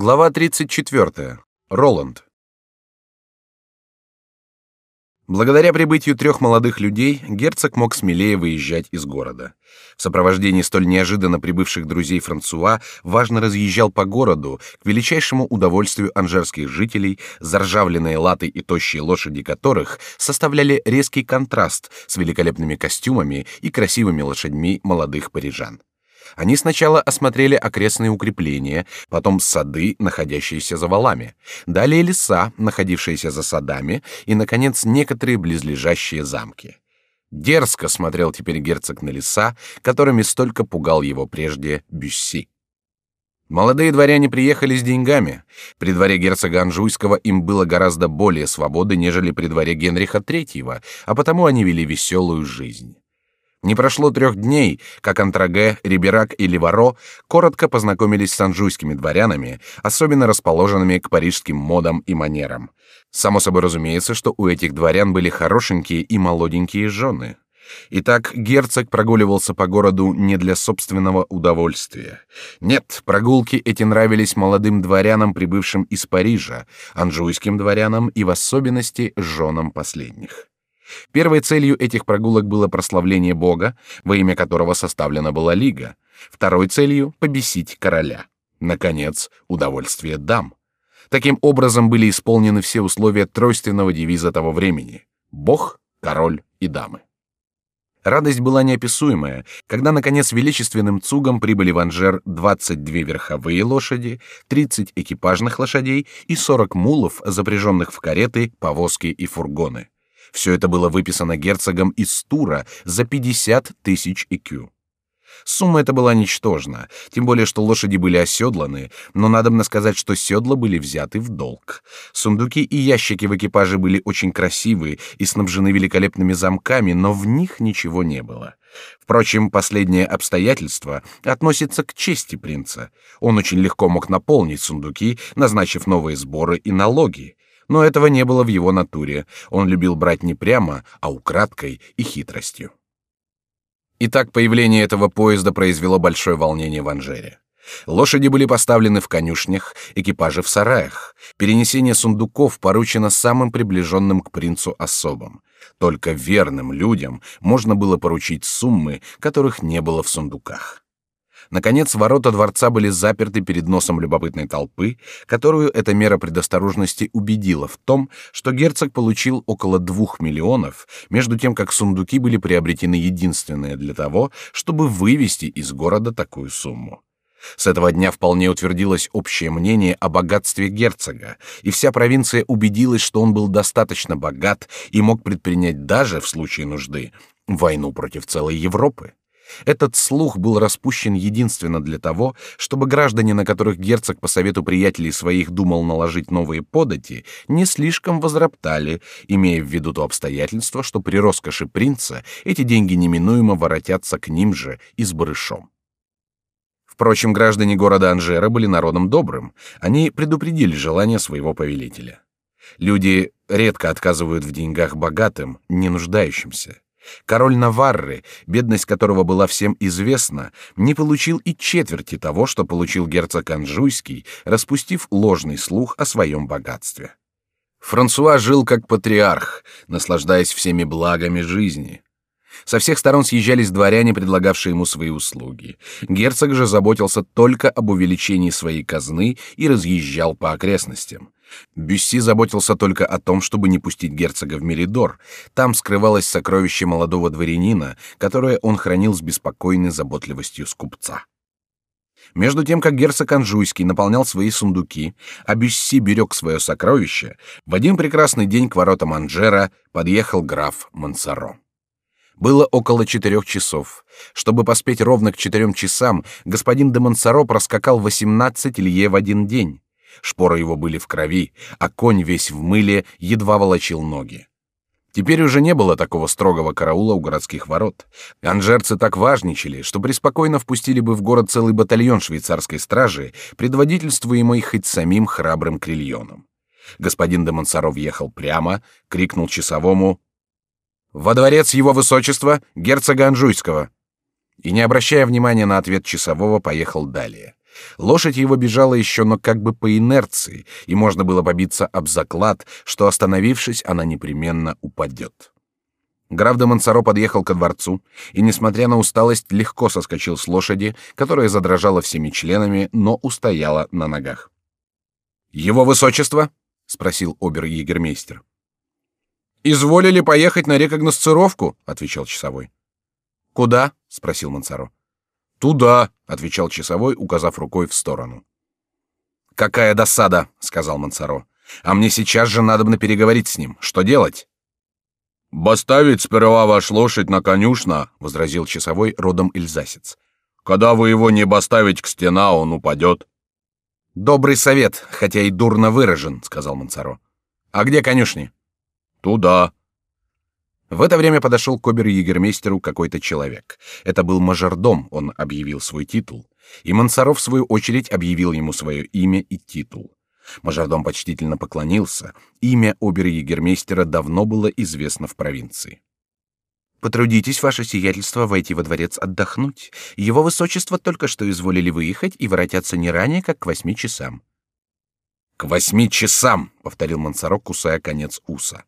Глава 34. Роланд. Благодаря прибытию трех молодых людей герцог мог смелее выезжать из города. В сопровождении столь неожиданно прибывших друзей Франсуа важно разъезжал по городу к величайшему удовольствию анжерских жителей, заржавленные латы и тощие лошади которых составляли резкий контраст с великолепными костюмами и красивыми лошадьми молодых парижан. Они сначала осмотрели окрестные укрепления, потом сады, находящиеся за валами, далее леса, находившиеся за садами, и, наконец, некоторые близлежащие замки. Дерзко смотрел теперь герцог на леса, которыми столько пугал его прежде Бюсси. Молодые дворяне приехали с деньгами. При дворе герцога Анжуйского им было гораздо более свободы, нежели при дворе Генриха III, а потому они вели веселую жизнь. Не прошло трех дней, как Антраге, Риберак и Ливаро коротко познакомились с анжуйскими дворянами, особенно расположенными к парижским модам и манерам. Само собой разумеется, что у этих дворян были хорошенькие и молоденькие жены. Итак, герцог прогуливался по городу не для собственного удовольствия. Нет, прогулки эти нравились молодым дворянам, прибывшим из Парижа, анжуйским дворянам и в особенности женам последних. Первой целью этих прогулок было прославление Бога, во имя которого составлена была лига. Второй целью — побесить короля. Наконец, удовольствие дам. Таким образом были исполнены все условия тройственного девиза того времени — Бог, король и дамы. Радость была неописуемая, когда, наконец, величественным цугом прибыли в Анжер 22 верховые лошади, 30 экипажных лошадей и 40 мулов, запряженных в кареты, повозки и фургоны. Все это было выписано герцогом из Тура за 50 тысяч икю. Сумма эта была ничтожна, тем более что лошади были оседланы, но надобно сказать, что седла были взяты в долг. Сундуки и ящики в экипаже были очень красивые и снабжены великолепными замками, но в них ничего не было. Впрочем, последнее обстоятельство относится к чести принца. Он очень легко мог наполнить сундуки, назначив новые сборы и налоги. Но этого не было в его натуре. Он любил брать не прямо, а украдкой и хитростью. Итак, появление этого поезда произвело большое волнение в Анжере. Лошади были поставлены в конюшнях, экипажи в сараях. Перенесение сундуков поручено самым приближенным к принцу особам. Только верным людям можно было поручить суммы, которых не было в сундуках. Наконец, ворота дворца были заперты перед носом любопытной толпы, которую эта мера предосторожности убедила в том, что герцог получил около двух миллионов, между тем как сундуки были приобретены единственные для того, чтобы вывести из города такую сумму. С этого дня вполне утвердилось общее мнение о богатстве герцога, и вся провинция убедилась, что он был достаточно богат и мог предпринять даже в случае нужды войну против целой Европы. Этот слух был распущен единственно для того, чтобы граждане, на которых герцог по совету приятелей своих думал наложить новые подати, не слишком возроптали, имея в виду то обстоятельство, что при роскоши принца эти деньги неминуемо воротятся к ним же и с барышом. Впрочем, граждане города Анжера были народом добрым, они предупредили желание своего повелителя. Люди редко отказывают в деньгах богатым, не нуждающимся. Король Наварры, бедность которого была всем известна, не получил и четверти того, что получил герцог Анжуйский, распустив ложный слух о своем богатстве. Франсуа жил как патриарх, наслаждаясь всеми благами жизни. Со всех сторон съезжались дворяне, предлагавшие ему свои услуги. Герцог же заботился только об увеличении своей казны и разъезжал по окрестностям. Бюсси заботился только о том, чтобы не пустить герцога в Меридор. Там скрывалось сокровище молодого дворянина, которое он хранил с беспокойной заботливостью скупца. Между тем, как герцог Анжуйский наполнял свои сундуки, а Бюсси берег свое сокровище, в один прекрасный день к воротам Анжера подъехал граф Мансаро. Было около четырех часов. Чтобы поспеть ровно к четырем часам, господин де Мансаро проскакал восемнадцать лье в один день. Шпоры его были в крови, а конь весь в мыле едва волочил ноги. Теперь уже не было такого строгого караула у городских ворот. Анжерцы так важничали, что преспокойно впустили бы в город целый батальон швейцарской стражи, предводительствуемый хоть самим храбрым крильоном. Господин де Монсоро въехал прямо, крикнул часовому «Во дворец его высочества, герцога Анжуйского!» и, не обращая внимания на ответ часового, поехал далее. Лошадь его бежала еще, но как бы по инерции, и можно было побиться об заклад, что, остановившись, она непременно упадет. Граф де Монсоро подъехал ко дворцу и, несмотря на усталость, легко соскочил с лошади, которая задрожала всеми членами, но устояла на ногах. «Его высочество?» — спросил обер-егермейстер. «Изволили поехать на рекогносцировку?» — отвечал часовой. «Куда?» — спросил Монсоро. «Туда», — отвечал часовой, указав рукой в сторону. «Какая досада», — сказал Монсоро. «А мне сейчас же надо бы переговорить с ним. Что делать?» «Поставить сперва ваш лошадь на конюшна», — возразил часовой родом Эльзасец. «Когда вы его не поставить к стена, он упадет». «Добрый совет, хотя и дурно выражен», — сказал Монсоро. «А где конюшни?» «Туда», в это время подошел к обер-егермейстеру какой-то человек. Это был мажордом, он объявил свой титул. И Мансаров, в свою очередь, объявил ему свое имя и титул. Мажордом почтительно поклонился. Имя обер-егермейстера давно было известно в провинции. «Потрудитесь, ваше сиятельство, войти во дворец отдохнуть. Его высочество только что изволили выехать и воротятся не ранее, как к восьми часам». «К восьми часам!» — повторил Мансарок, кусая конец уса.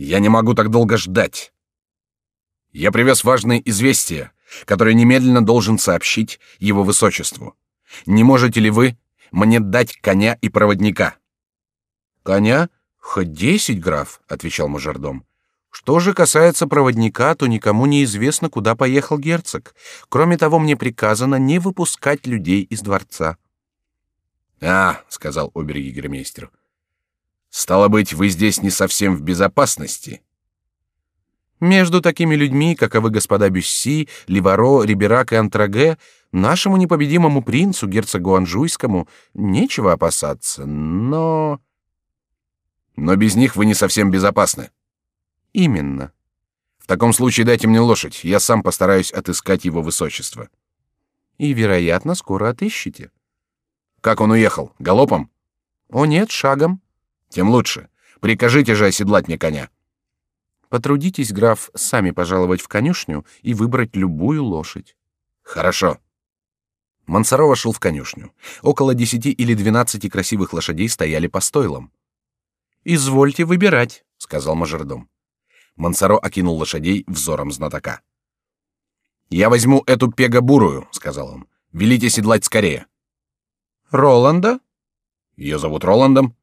Я не могу так долго ждать. Я привез важное известие, которое немедленно должен сообщить его высочеству. Не можете ли вы мне дать коня и проводника? Коня? Хоть десять, граф, отвечал мажордом. Что же касается проводника, то никому не известно, куда поехал герцог. Кроме того, мне приказано не выпускать людей из дворца. А, сказал обер-егермейстер, Стало быть, вы здесь не совсем в безопасности. Между такими людьми, каковы господа Бюсси, Ливаро, Риберак и Антраге, нашему непобедимому принцу, герцогу Анжуйскому, нечего опасаться, но... Но без них вы не совсем безопасны. Именно. В таком случае дайте мне лошадь, я сам постараюсь отыскать его высочество. И, вероятно, скоро отыщете. Как он уехал? Галопом? О нет, шагом. Тем лучше. Прикажите же оседлать мне коня. Потрудитесь, граф, сами пожаловать в конюшню и выбрать любую лошадь. Хорошо. Мансарова шел в конюшню. Около десяти или двенадцати красивых лошадей стояли по стойлам. Извольте выбирать, сказал мажордом. Мансаро окинул лошадей взором знатока. Я возьму эту пега-бурую, сказал он. Велите седлать скорее. Роланда? Ее зовут Роландом.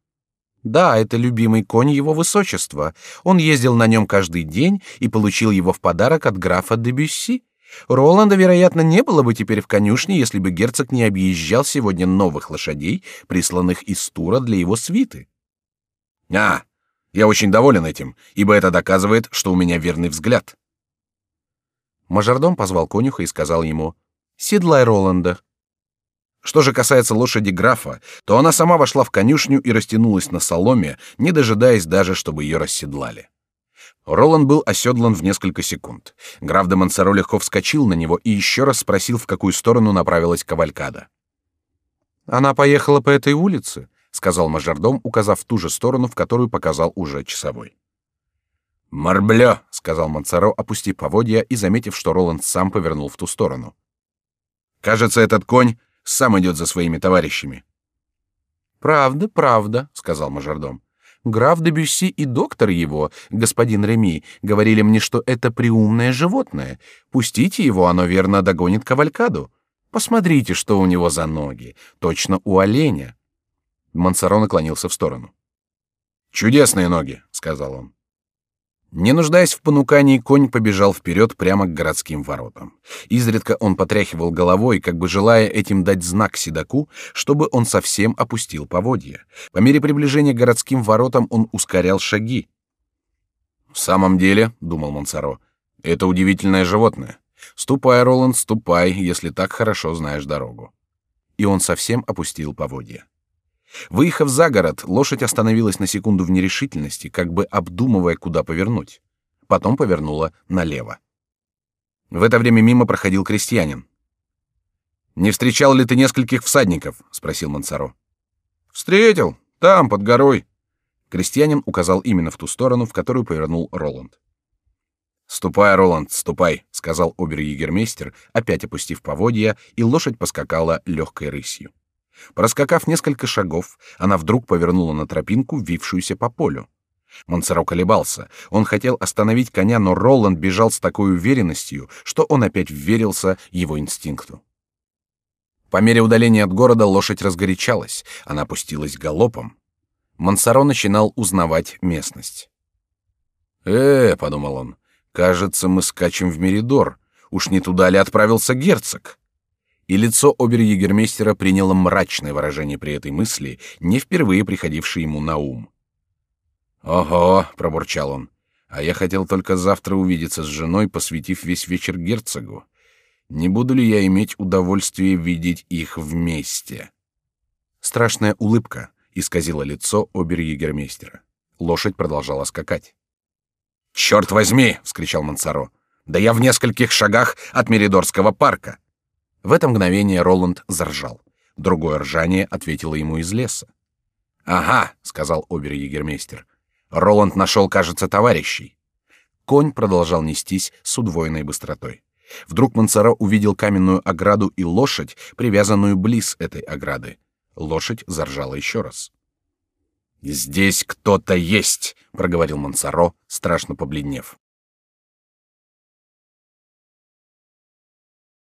Да, это любимый конь его высочества. Он ездил на нем каждый день и получил его в подарок от графа де Бюсси. Роланда, вероятно, не было бы теперь в конюшне, если бы герцог не объезжал сегодня новых лошадей, присланных из Тура для его свиты. А, я очень доволен этим, ибо это доказывает, что у меня верный взгляд. Мажордом позвал конюха и сказал ему: "Седлай Роланда". Что же касается лошади графа, то она сама вошла в конюшню и растянулась на соломе, не дожидаясь даже, чтобы ее расседлали. Роланд был оседлан в несколько секунд. Граф де Монсоро легко вскочил на него и еще раз спросил, в какую сторону направилась кавалькада. «Она поехала по этой улице», — сказал мажордом, указав ту же сторону, в которую показал уже часовой. «Марблё», — сказал Монсоро, опустив поводья и заметив, что Роланд сам повернул в ту сторону. «Кажется, этот конь сам идет за своими товарищами. Правда, правда, сказал мажордом. Граф де Бюсси и доктор его, господин Реми, говорили мне, что это приумное животное. Пустите его, оно верно догонит кавалькаду. Посмотрите, что у него за ноги, точно у оленя. Мансаро наклонился в сторону. Чудесные ноги, сказал он. Не нуждаясь в понукании, конь побежал вперед прямо к городским воротам. Изредка он потряхивал головой, как бы желая этим дать знак седаку, чтобы он совсем опустил поводья. По мере приближения к городским воротам он ускорял шаги. В самом деле, думал Монсоро, это удивительное животное. Ступай, Роланд, ступай, если так хорошо знаешь дорогу. И он совсем опустил поводья. Выехав за город, лошадь остановилась на секунду в нерешительности, как бы обдумывая, куда повернуть. Потом повернула налево. В это время мимо проходил крестьянин. Не встречал ли ты нескольких всадников? – спросил Мансаро. Встретил, там под горой. Крестьянин указал именно в ту сторону, в которую повернул Роланд. Ступай, Роланд, ступай, сказал обер-егермейстер, опять опустив поводья, и лошадь поскакала легкой рысью. Проскакав несколько шагов, она вдруг повернула на тропинку, вившуюся по полю. Монсоро колебался. Он хотел остановить коня, но Роланд бежал с такой уверенностью, что он опять вверился его инстинкту. По мере удаления от города лошадь разгорячалась, она пустилась галопом. Монсоро начинал узнавать местность. «Э, — подумал он, — кажется, мы скачем в Меридор. Уж не туда ли отправился герцог?» И лицо обер-егермейстера приняло мрачное выражение при этой мысли, не впервые приходившее ему на ум. «Ого!» — пробурчал он. «А я хотел только завтра увидеться с женой, посвятив весь вечер герцогу. Не буду ли я иметь удовольствие видеть их вместе?» Страшная улыбка исказила лицо обер-егермейстера. Лошадь продолжала скакать. «Черт возьми!» — вскричал Мансаро. «Да я в нескольких шагах от Меридорского парка!» В это мгновение Роланд заржал. Другое ржание ответило ему из леса. «Ага», — сказал обер-егермейстер, Роланд нашел, кажется, товарищей. Конь продолжал нестись с удвоенной быстротой. Вдруг Мансаро увидел каменную ограду и лошадь, привязанную близ этой ограды. Лошадь заржала еще раз. «Здесь кто-то есть», — проговорил Мансаро, страшно побледнев.